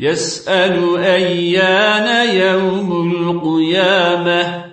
يسأل أيان يوم القيامة.